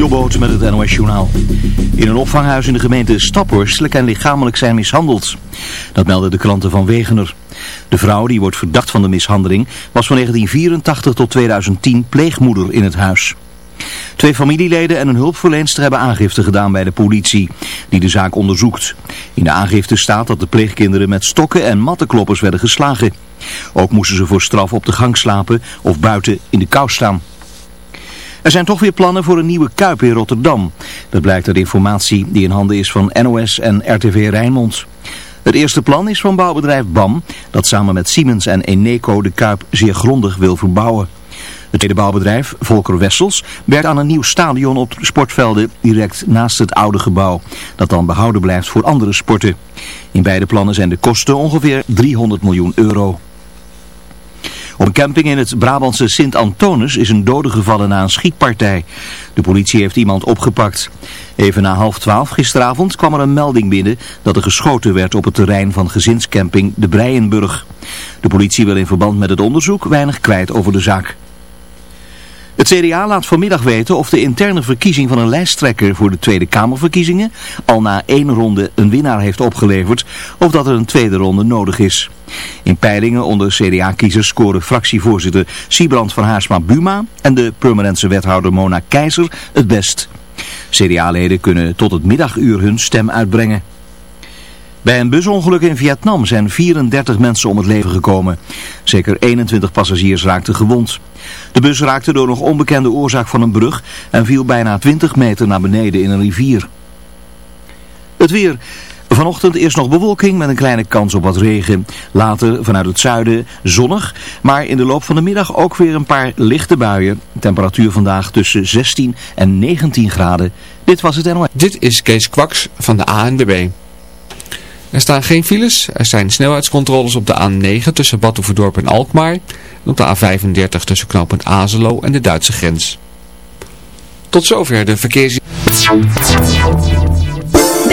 Jobboot met het NOS Journaal. In een opvanghuis in de gemeente Staphorst en lichamelijk zijn mishandeld. Dat melden de klanten van Wegener. De vrouw, die wordt verdacht van de mishandeling, was van 1984 tot 2010 pleegmoeder in het huis. Twee familieleden en een hulpverleenster hebben aangifte gedaan bij de politie, die de zaak onderzoekt. In de aangifte staat dat de pleegkinderen met stokken en mattenkloppers werden geslagen. Ook moesten ze voor straf op de gang slapen of buiten in de kou staan. Er zijn toch weer plannen voor een nieuwe Kuip in Rotterdam. Dat blijkt uit informatie die in handen is van NOS en RTV Rijnmond. Het eerste plan is van bouwbedrijf BAM, dat samen met Siemens en Eneco de Kuip zeer grondig wil verbouwen. Het tweede bouwbedrijf, Volker Wessels, werkt aan een nieuw stadion op sportvelden direct naast het oude gebouw, dat dan behouden blijft voor andere sporten. In beide plannen zijn de kosten ongeveer 300 miljoen euro. Op een camping in het Brabantse Sint-Antonus is een dode gevallen na een schietpartij. De politie heeft iemand opgepakt. Even na half twaalf gisteravond kwam er een melding binnen dat er geschoten werd op het terrein van gezinscamping De Breienburg. De politie wil in verband met het onderzoek weinig kwijt over de zaak. Het CDA laat vanmiddag weten of de interne verkiezing van een lijsttrekker voor de Tweede Kamerverkiezingen al na één ronde een winnaar heeft opgeleverd of dat er een tweede ronde nodig is. In peilingen onder CDA-kiezers scoren fractievoorzitter Siebrand van Haarsma-Buma en de permanente wethouder Mona Keizer het best. CDA-leden kunnen tot het middaguur hun stem uitbrengen. Bij een busongeluk in Vietnam zijn 34 mensen om het leven gekomen. Zeker 21 passagiers raakten gewond. De bus raakte door nog onbekende oorzaak van een brug en viel bijna 20 meter naar beneden in een rivier. Het weer. Vanochtend eerst nog bewolking met een kleine kans op wat regen. Later vanuit het zuiden zonnig, maar in de loop van de middag ook weer een paar lichte buien. Temperatuur vandaag tussen 16 en 19 graden. Dit was het NOS. Dit is Kees Kwaks van de ANWB. Er staan geen files. Er zijn snelheidscontroles op de A9 tussen Batuverdorp en Alkmaar. En op de A35 tussen knooppunt Azelo en de Duitse grens. Tot zover de verkeers...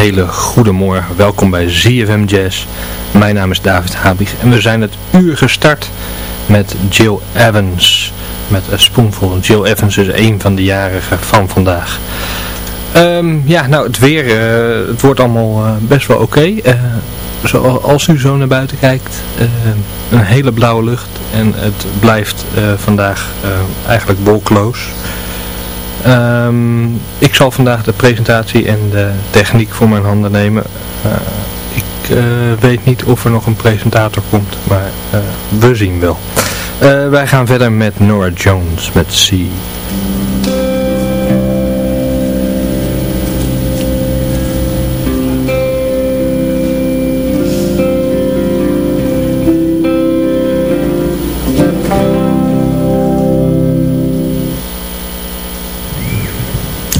Hele goede morgen. Welkom bij ZFM Jazz. Mijn naam is David Habig en we zijn het uur gestart met Jill Evans. Met een spoonvol. Jill Evans is een van de jarigen van vandaag. Ehm, ja, nou het weer, uh, het wordt allemaal uh, best wel oké. Uh, zoals u zo naar buiten kijkt, een hele blauwe lucht en het blijft vandaag eigenlijk wolkloos. Um, ik zal vandaag de presentatie en de techniek voor mijn handen nemen. Uh, ik uh, weet niet of er nog een presentator komt, maar uh, we zien wel. wij gaan verder met Nora Jones met C.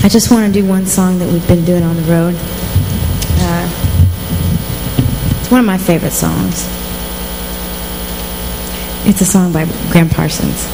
I just want to do one song that we've been doing on the road. Uh, it's one of my favorite songs. It's a song by Graham Parsons.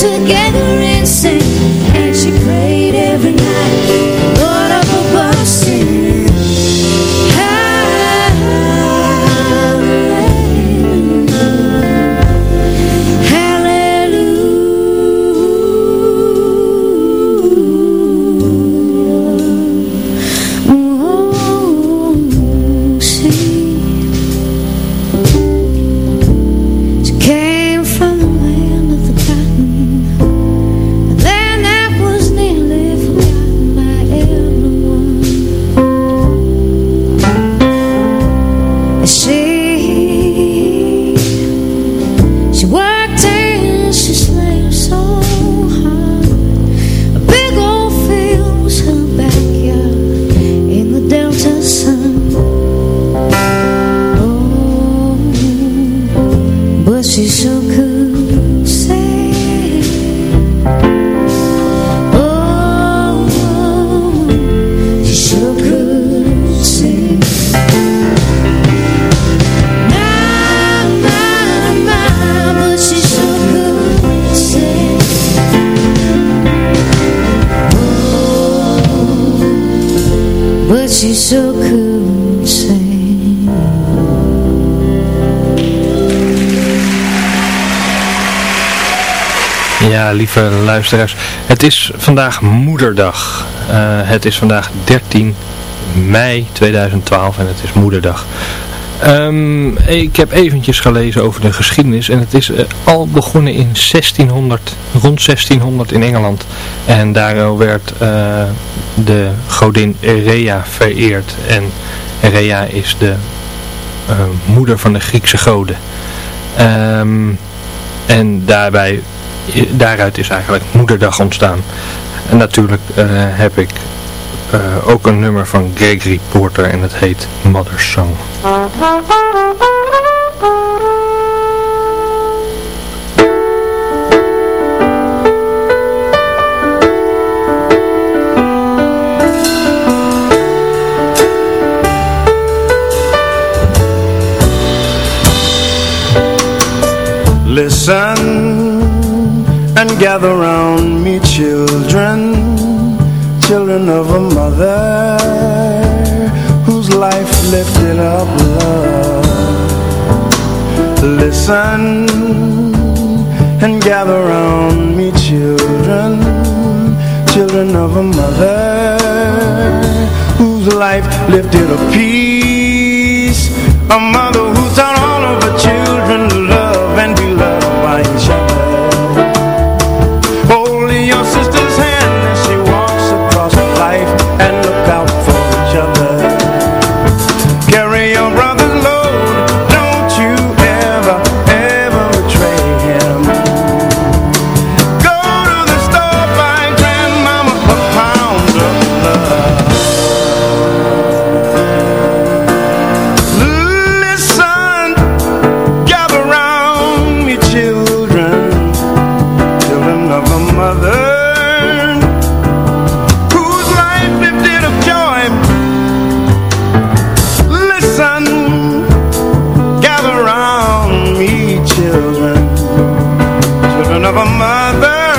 together and sang And she prayed every night. Lieve luisteraars. Het is vandaag moederdag. Eh, het is vandaag 13 mei 2012 en het is moederdag. Ehm, ik heb eventjes gelezen over de geschiedenis en het is eh, al begonnen in 1600, rond 1600 in Engeland. En daar werd eh, de godin Rhea vereerd. En Rhea is de moeder van de Griekse goden. Ehm, en daarbij daaruit is eigenlijk Moederdag ontstaan. En natuurlijk uh, heb ik uh, ook een nummer van Gregory Porter en het heet Mother's Song. Listen and gather round me children Children of a mother Whose life lifted up love. Listen and gather round me children Children of a mother Whose life lifted up peace A mother children of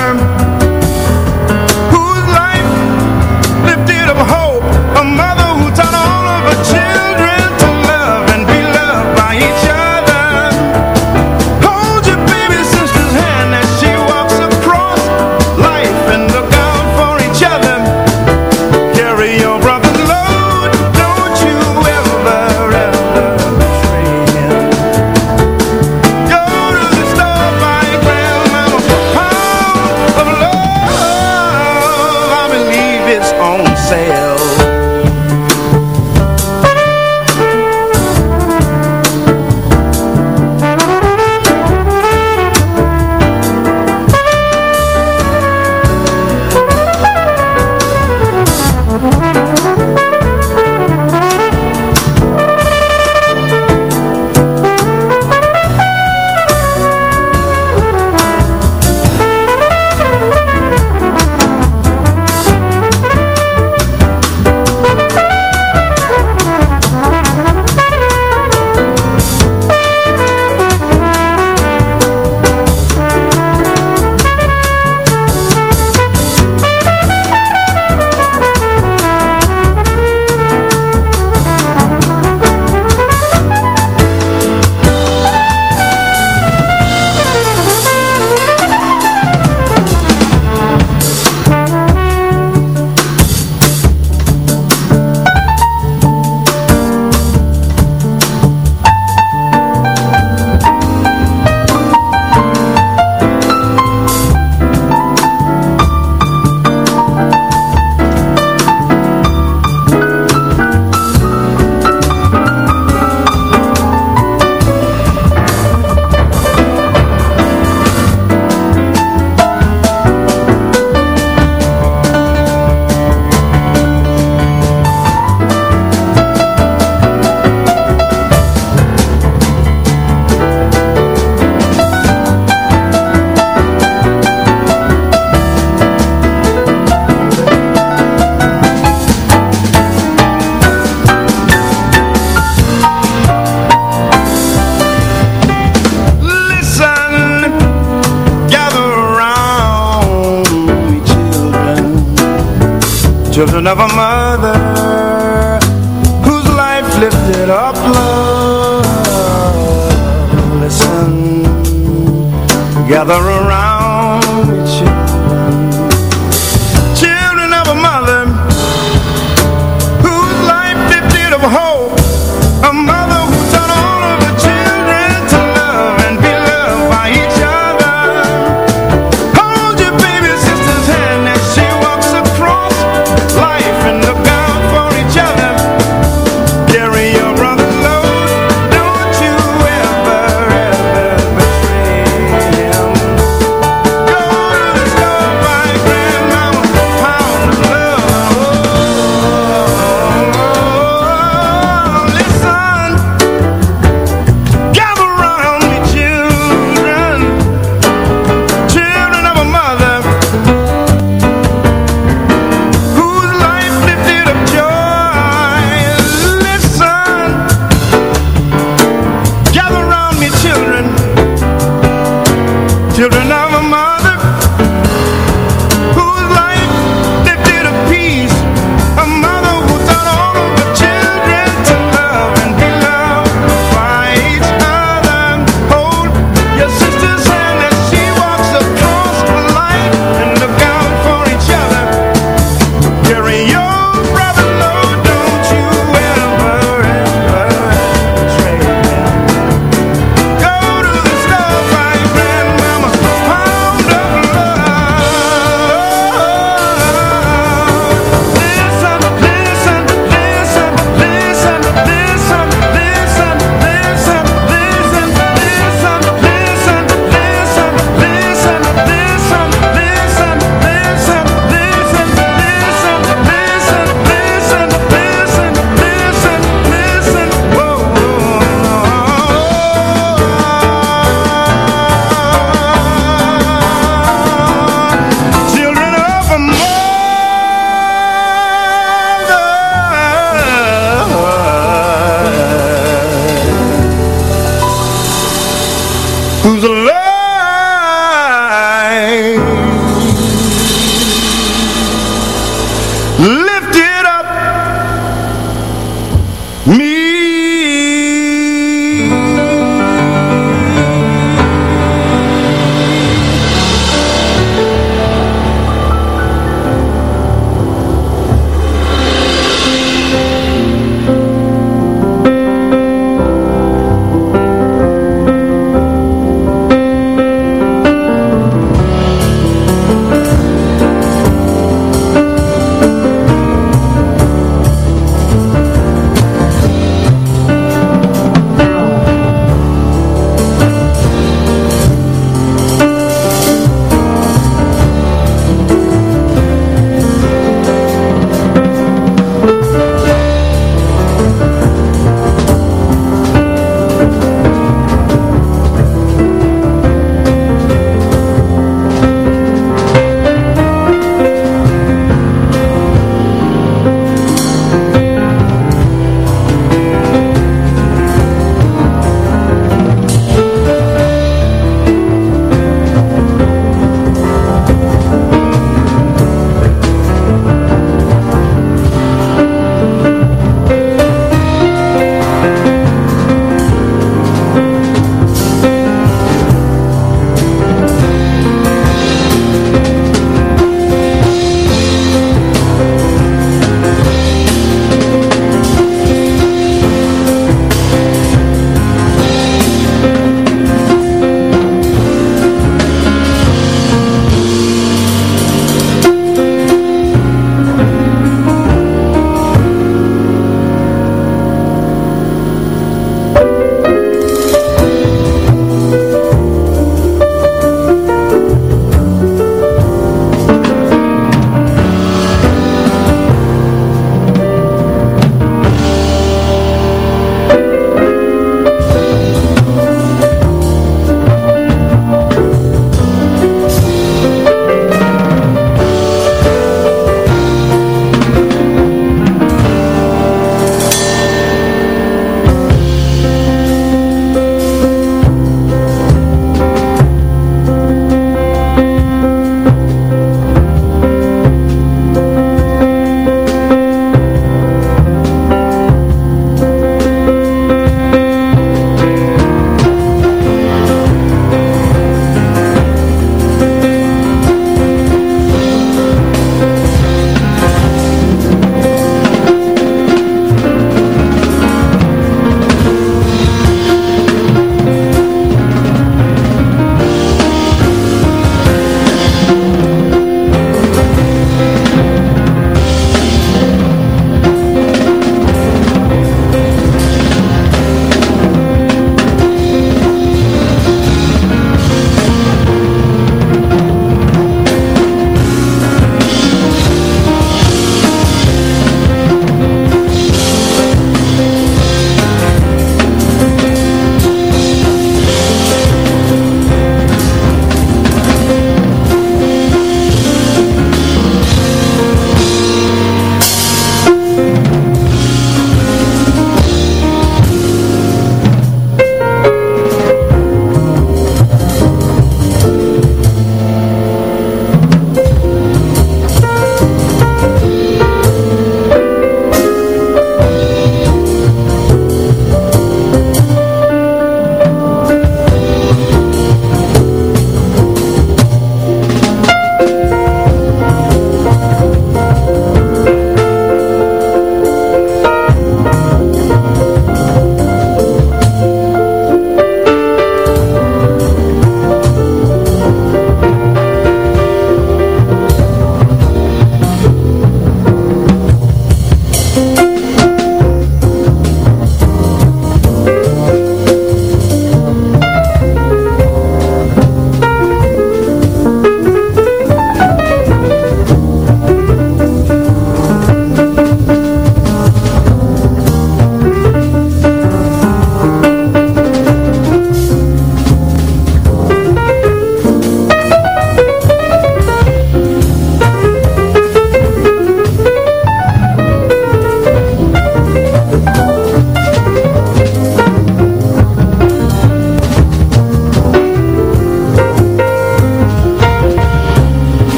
mother.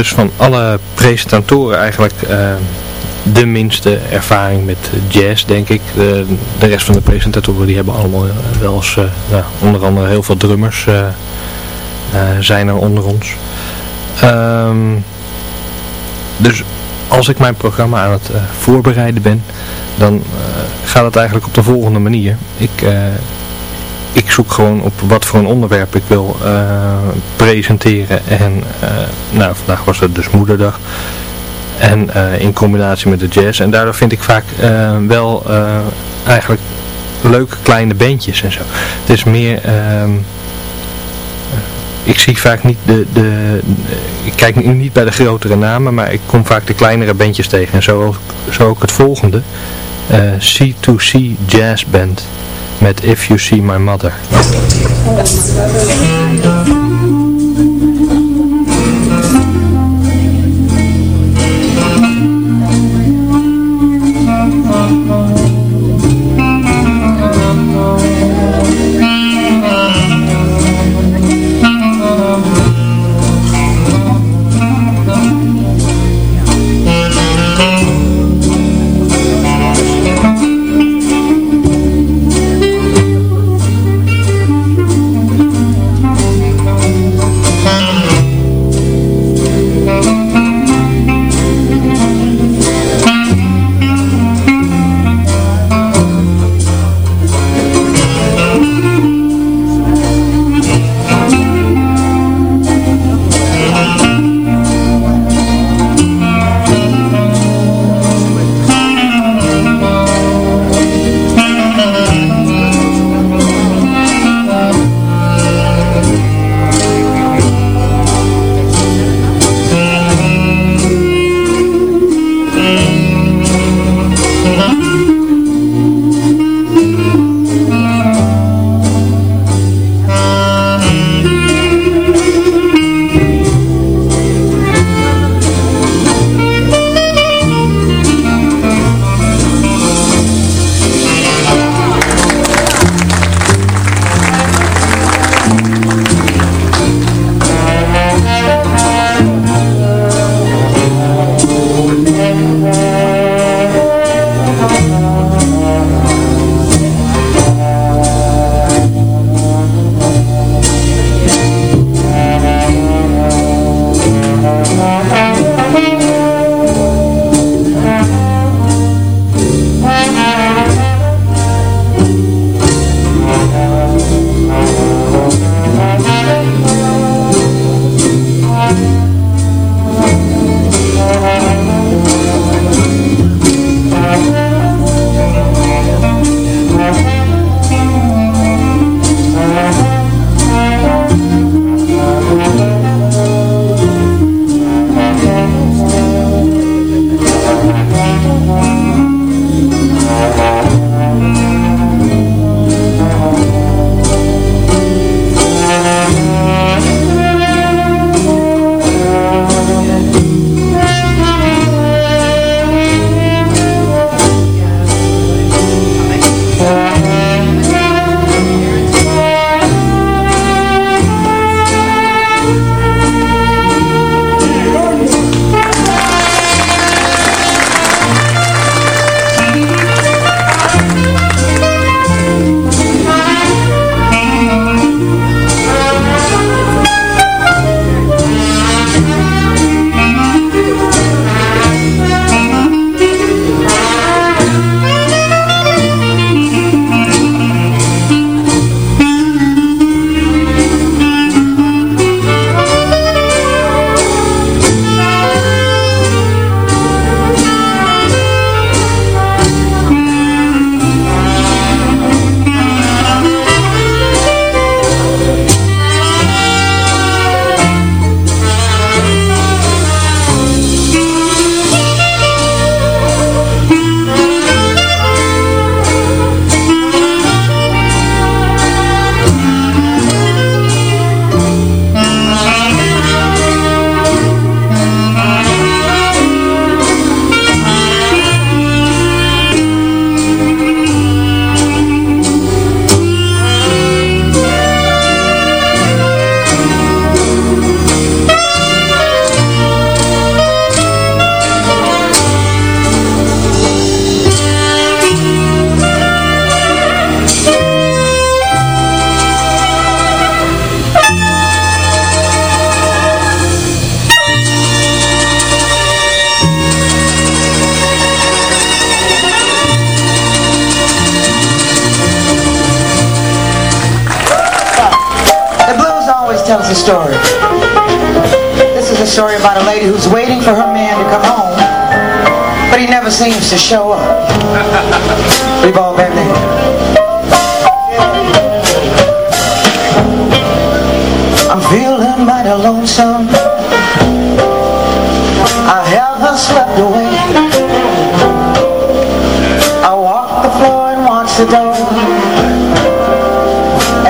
Dus van alle presentatoren eigenlijk uh, de minste ervaring met jazz, denk ik. De, de rest van de presentatoren die hebben allemaal wel eens, uh, nou, onder andere heel veel drummers zijn er onder ons. Um, dus als ik mijn programma aan het voorbereiden ben, dan gaat het eigenlijk op de volgende manier. Ik ik zoek gewoon op wat voor een onderwerp ik wil uh, presenteren. En uh, nou, vandaag was het dus moederdag. En uh, in combinatie met de jazz. En daardoor vind ik vaak wel eigenlijk leuke kleine bandjes en zo. Het is meer... Ehm, ik zie vaak niet de, de, ik kijk niet bij de grotere namen, maar ik kom vaak de kleinere bandjes tegen. En zo, ook het volgende. C2C Jazz Band met If You See My Mother.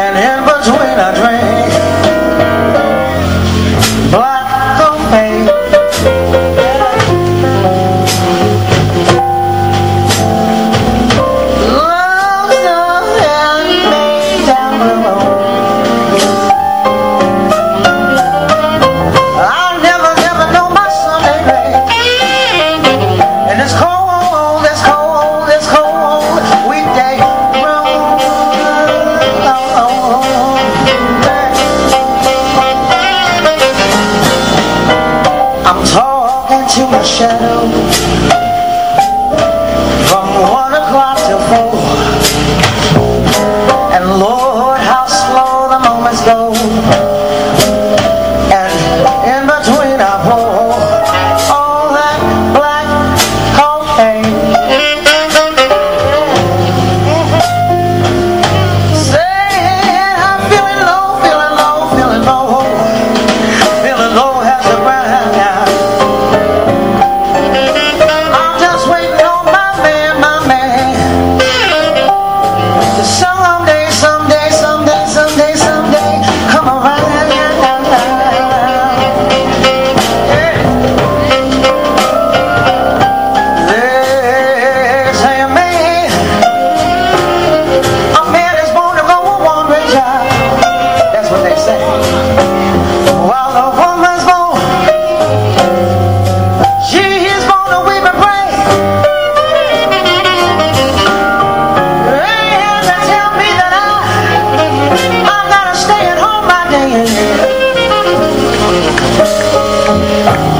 And to my shadow Oh!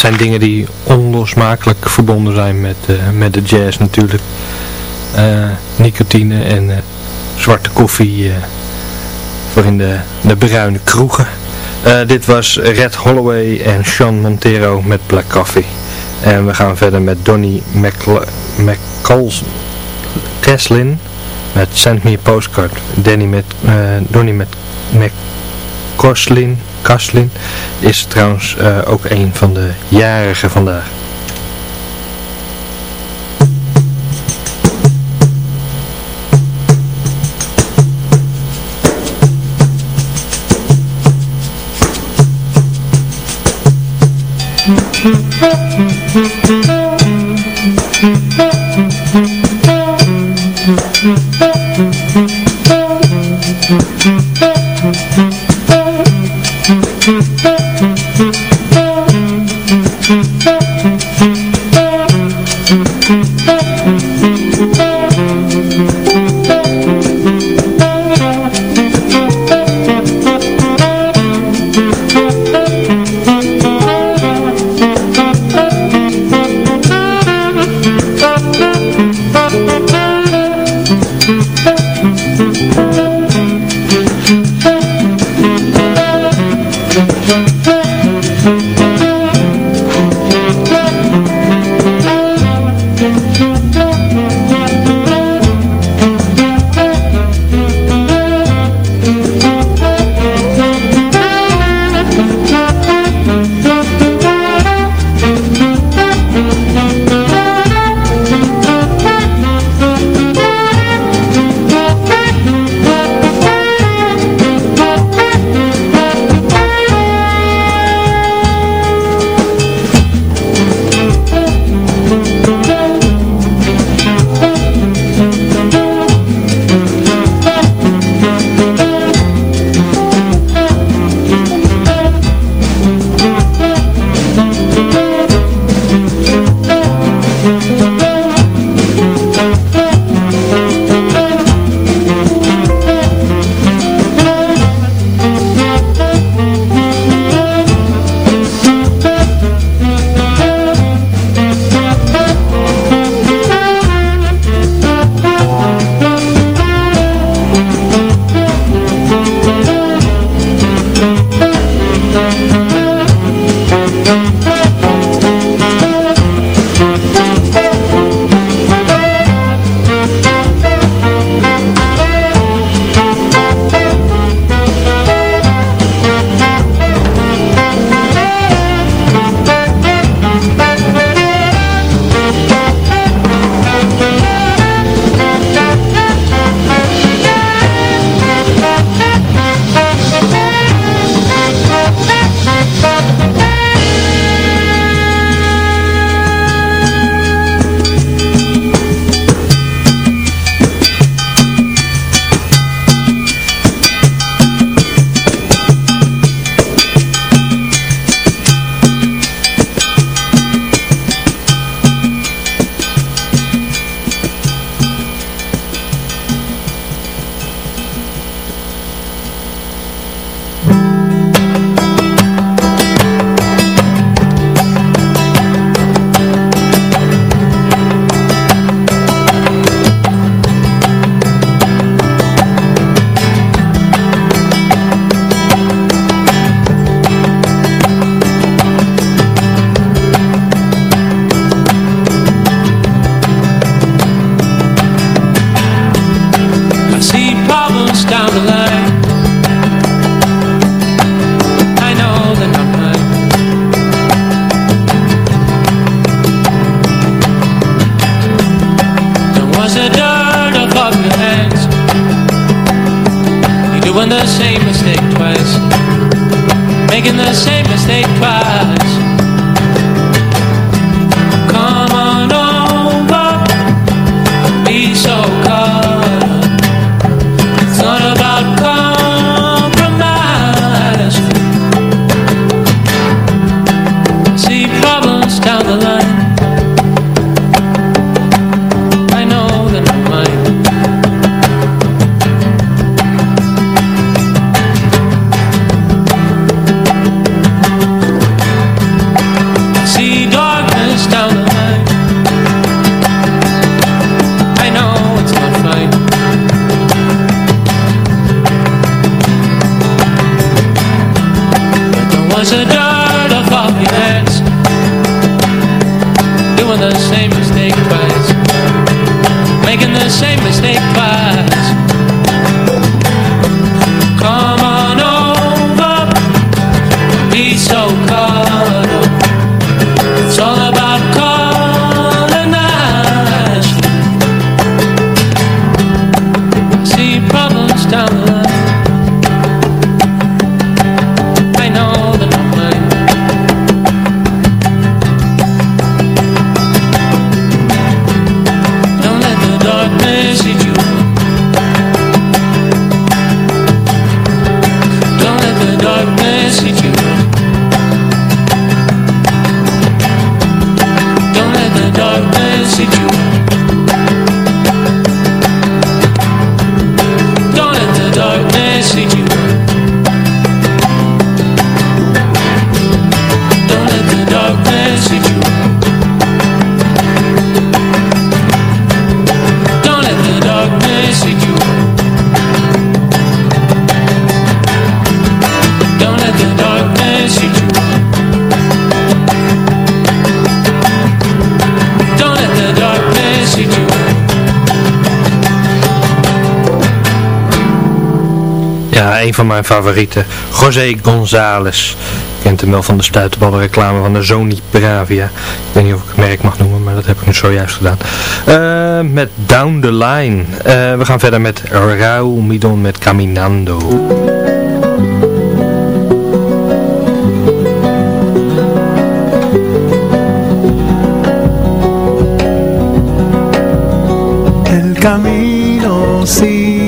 Zijn dingen die onlosmakelijk verbonden zijn met, uh, met de jazz natuurlijk. Uh, nicotine en uh, zwarte koffie voor in de, de bruine kroegen. dit was Red Holloway en Sean Montero met Black Coffee. En we gaan verder met Donny McCaslin met Send Me a Postcard. Danny met, Donny met Kaslin is trouwens uh, ook een van de jarigen vandaag. Een van mijn favorieten. José González. Kent hem wel van de stuitenballenreclame van de Sony Bravia. Ik weet niet of ik het merk mag noemen, maar dat heb ik nu zojuist gedaan. Eh, met Down the Line. Eh, we gaan verder met Raúl Midon met Caminando. El camino, sí.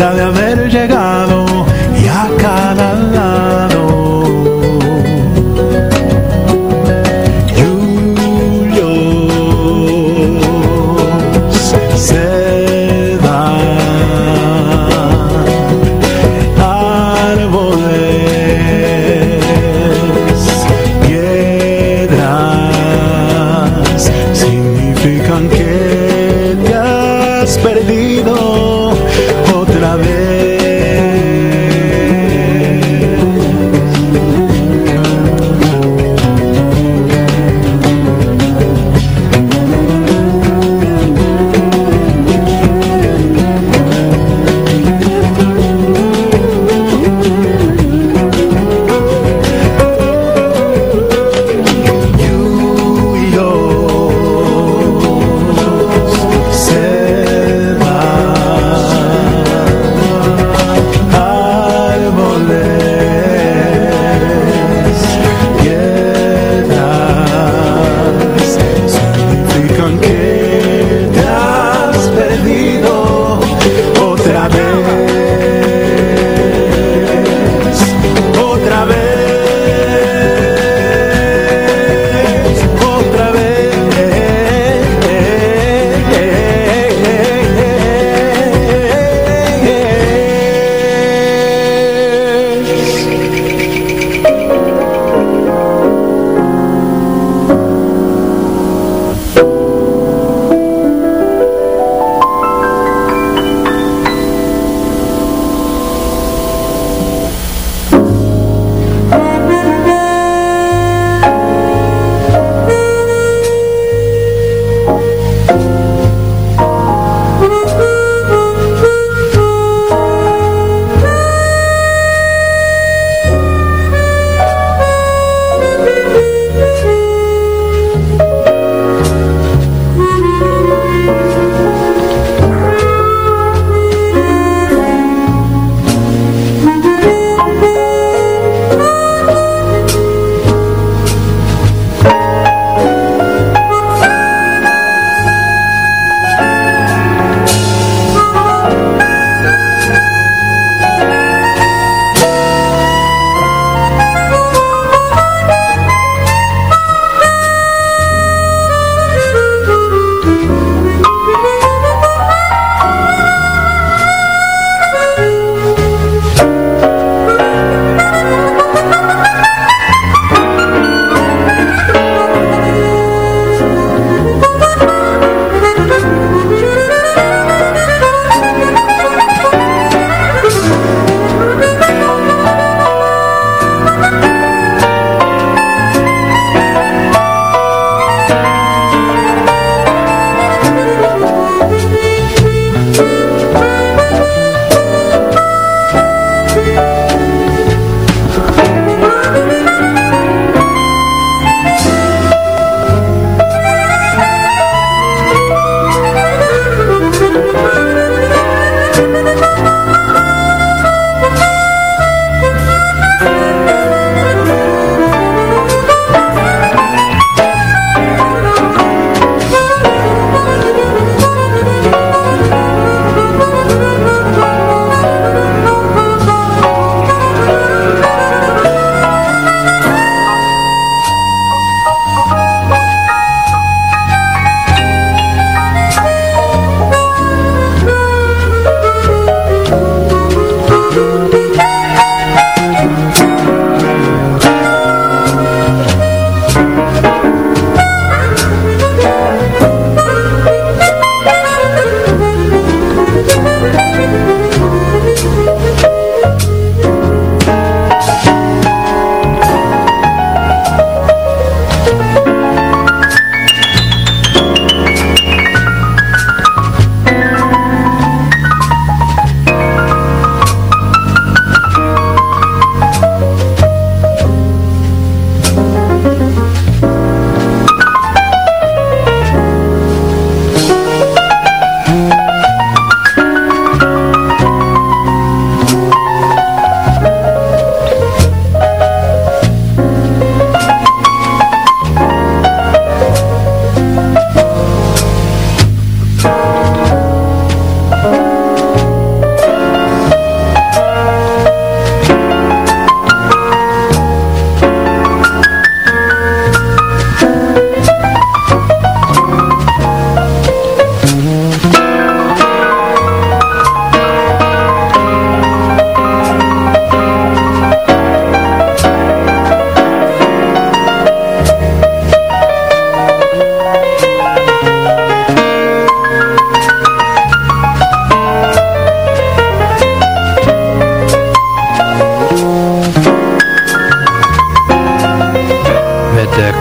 sabe a ver.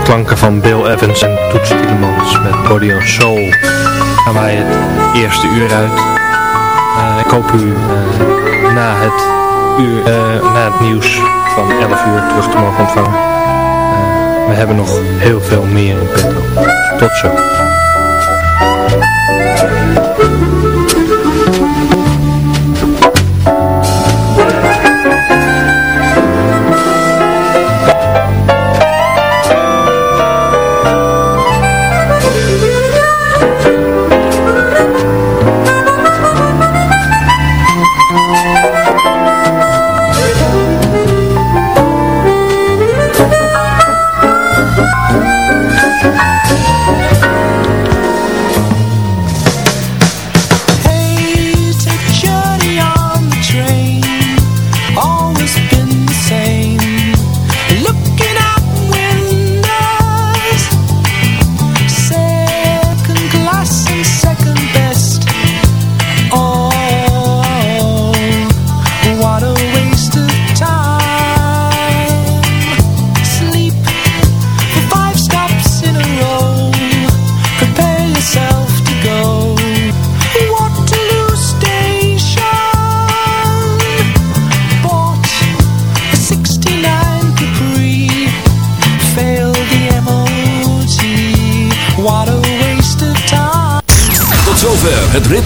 Klanken van Bill Evans en Toets Tielemans met Body and Soul gaan wij het eerste uur uit. Eh, ik hoop u eh, na, het uur, eh, na het nieuws van 11 uur terug te mogen ontvangen. we hebben nog heel veel meer in petto. Tot zo.